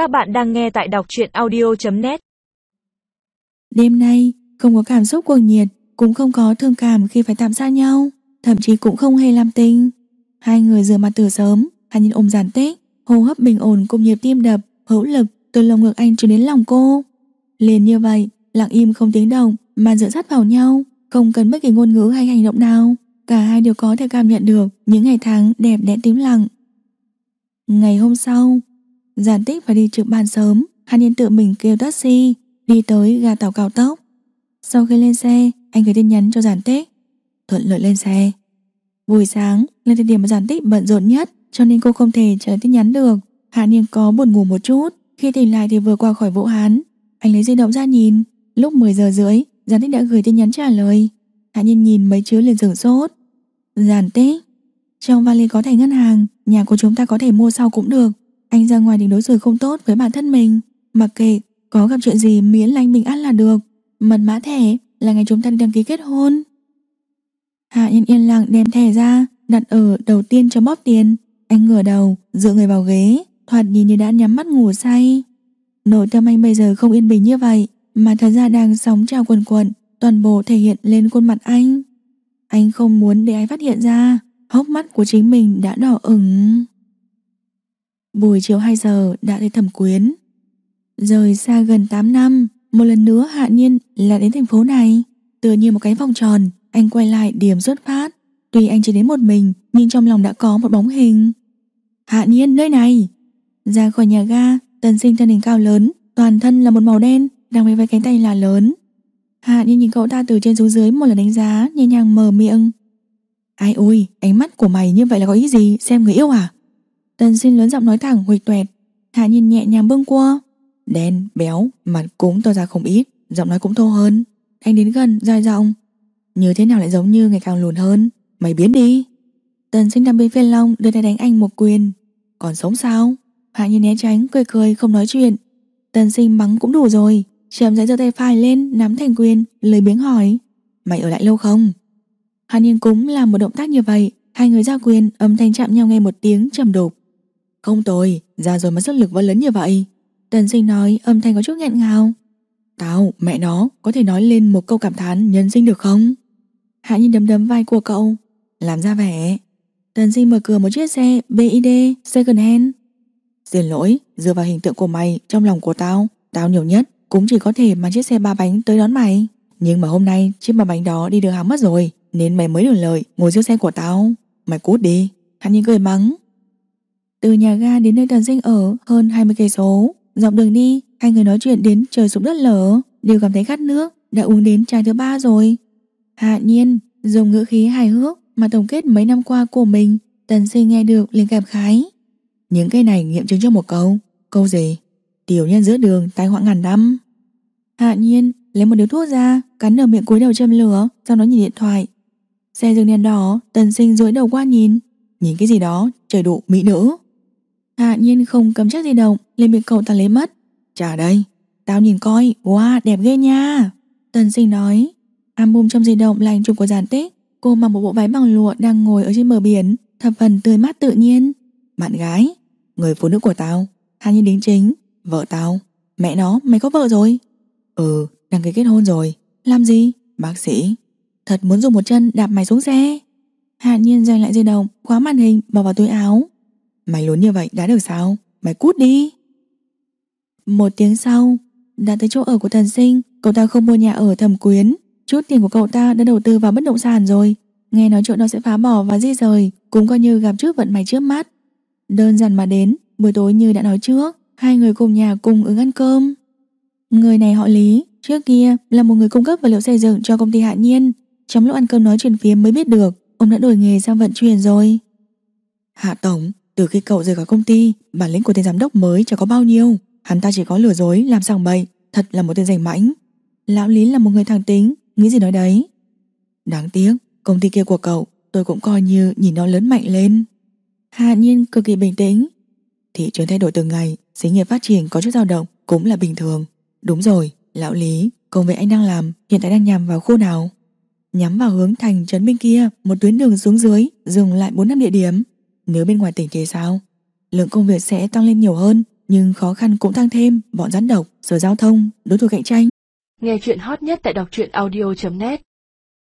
Các bạn đang nghe tại đọc truyện audio.net Đêm nay, không có cảm xúc cuồng nhiệt, cũng không có thương cảm khi phải tạm xa nhau, thậm chí cũng không hề làm tình. Hai người rửa mặt từ sớm, hai nhìn ôm giản tích, hô hấp bình ổn cùng nhịp tim đập, hữu lực từ lồng ngực anh truyền đến lòng cô. Liền như vậy, lặng im không tiếng động mà dựa sát vào nhau, không cần bất kỳ ngôn ngữ hay hành động nào. Cả hai đều có thể cảm nhận được những ngày tháng đẹp đẽ tím lặng. Ngày hôm sau, Giản tích phải đi trực ban sớm, Hàn Nhiên tự mình kêu taxi, đi tới ga tàu cao tốc. Sau khi lên xe, anh gửi tin nhắn cho Giản tích. Thuận lợi lên xe. Buổi sáng là thời điểm mà Giản tích bận rộn nhất, cho nên cô không thể trả lời tin nhắn được. Hàn Nhiên có buồn ngủ một chút, khi tỉnh lại thì vừa qua khỏi Vũ Hán. Anh lấy di động ra nhìn, lúc 10 giờ rưỡi, Giản tích đã gửi tin nhắn trả lời. Hàn Nhiên nhìn mấy chữ liền sửng sốt. Giản tích, trong vali có thẻ ngân hàng, nhà của chúng ta có thể mua sau cũng được. Anh ra ngoài định đối xử không tốt với bản thân mình. Mặc kệ có gặp chuyện gì, miễn là anh bình an là được. Mật mã thẻ là ngày chúng ta đăng ký kết hôn. Hạ nhân yên lặng đem thẻ ra, Đặt ở đầu tiên cho bóp tiền. Anh ngửa đầu, dựa người vào ghế, Thoạt nhìn như đã nhắm mắt ngủ say. Nội tâm anh bây giờ không yên bình như vậy, Mà thật ra đang sóng trào quần quần Toàn bộ thể hiện lên khuôn mặt anh. Anh không muốn để ai phát hiện ra, Hốc mắt của chính mình đã đỏ ửng. Buổi chiều 2 giờ đã thấy thẩm quyến. Rời xa gần 8 năm, Một lần nữa hạ nhiên là đến thành phố này. Tựa như một cái vòng tròn, Anh quay lại điểm xuất phát. Tuy anh chỉ đến một mình, Nhưng trong lòng đã có một bóng hình. Hạ nhiên, nơi này? Ra khỏi nhà ga Tần sinh thân hình cao lớn, Toàn thân là một màu đen, Đang vây với cánh tay là lớn. Hạ nhiên nhìn cậu ta từ trên xuống dưới Một lần đánh giá, nhẹ nhàng mở miệng. Ai ôi, ánh mắt của mày như vậy là có ý gì? Xem người yêu à? Tần sinh lớn giọng nói thẳng huỵch tuẹt Hạ nhìn nhẹ nhàng bưng qua Đen, béo, mặt cũng to ra không ít Giọng nói cũng thô hơn. Anh đến gần, dài giọng. Như thế nào lại giống như ngày càng lùn hơn? Mày biến đi. Tần sinh nằm bên phiên long đưa tay đánh anh một quyền. Còn sống sao? Hạ nhìn né tránh, cười cười không nói chuyện. Tần sinh mắng cũng đủ rồi. Chậm rãi giơ tay phải lên, nắm thành quyền Lời biếng hỏi. Mày ở lại lâu không? Hạ nhiên cũng làm một động tác như vậy. Hai người ra quyền, âm thanh chạm nhau nghe một tiếng trầm đục không tồi, ra rồi mà sức lực vẫn lớn như vậy. Tần sinh nói âm thanh có chút nghẹn ngào. Tao, mẹ nó, có thể nói lên một câu cảm thán nhân sinh được không? Hạ nhìn đấm đấm vai của cậu. Làm ra vẻ. Tần sinh mở cửa một chiếc xe BID second hand. Xin lỗi, dựa vào hình tượng của mày trong lòng của tao Tao nhiều nhất cũng chỉ có thể mang chiếc xe ba bánh tới đón mày. Nhưng mà hôm nay chiếc ba bánh đó đi đường hàng mất rồi Nên mày mới được lời ngồi chiếc xe của tao. Mày cút đi. Hắn nhìn cười mắng từ nhà ga đến nơi Tần Sinh ở hơn 20 cây số, dọc đường đi, hai người nói chuyện đến trời sụp đất lở, đều cảm thấy khát nước, đã uống đến chai thứ ba rồi. Hạ nhiên, dùng ngữ khí hài hước mà tổng kết mấy năm qua của mình, Tần Sinh nghe được liền cảm khái. Những cái này nghiệm chứng cho một câu, câu gì? Tiểu nhân giữa đường tai họa ngàn năm. Hạ nhiên lấy một điếu thuốc ra, cắn ở miệng cúi đầu châm lửa, sau đó nhìn điện thoại. Xe dừng đèn đỏ, Tần Sinh duỗi đầu qua nhìn, nhìn cái gì đó, trời độ mỹ nữ. Hạ nhiên không cầm chiếc di động lên miệng cậu ta lấy mất. Trả đây, Tao nhìn coi, Wow, đẹp ghê nha. Tần sinh nói, Album trong di động là ảnh chụp của giản tích. Cô mặc một bộ váy bằng lụa đang ngồi ở trên bờ biển, Thập phần tươi mát tự nhiên. Bạn gái, Người phụ nữ của tao Hạ nhiên đính chính, Vợ tao, Mẹ nó, mày có vợ rồi? Ừ đăng ký kết hôn rồi. Làm gì? Bác sĩ, Thật muốn dùng một chân đạp mày xuống xe. Hạ nhiên giành lại di động, Khóa màn hình, bỏ vào túi áo. Mày lớn như vậy đã được sao? Mày cút đi. Một tiếng sau, Đã tới chỗ ở của thần sinh, Cậu ta không mua nhà ở thẩm quyến. Chút tiền của cậu ta đã đầu tư vào bất động sản rồi. Nghe nói chỗ đó sẽ phá bỏ và di rời, Cũng coi như gặp trước vận mày trước mắt. Đơn giản mà đến, Buổi tối như đã nói trước, Hai người cùng nhà cùng ứng ăn cơm. Người này họ Lý, Trước kia là một người cung cấp vật liệu xây dựng cho công ty Hạ Nhiên. Trong lúc ăn cơm nói chuyện phía mới biết được, Ông đã đổi nghề sang vận chuyển rồi. Hạ Tổng từ khi cậu rời khỏi công ty, Bản lĩnh của tên giám đốc mới chẳng có bao nhiêu. Hắn ta chỉ có lừa dối, làm sàng bậy. Thật là một tên rảnh mãnh. Lão Lý là một người thẳng tính, Nghĩ gì nói đấy. Đáng tiếc, công ty kia của cậu, Tôi cũng coi như nhìn nó lớn mạnh lên. Hạ nhiên cực kỳ bình tĩnh. Thị trường thay đổi từng ngày, Xí nghiệp phát triển có chút dao động Cũng là bình thường. Đúng rồi, Lão Lý, Công việc anh đang làm Hiện tại đang nhằm vào khu nào? Nhắm vào hướng thành trấn bên kia, Một tuyến đường xuống dưới, Dừng lại 4 năm địa điểm nếu bên ngoài tỉnh thì sao? Lượng công việc sẽ tăng lên nhiều hơn Nhưng khó khăn cũng tăng thêm. Bọn rắn độc, sở giao thông, đối thủ cạnh tranh. Nghe chuyện hot nhất tại đọc truyện audio.net